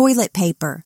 toilet paper.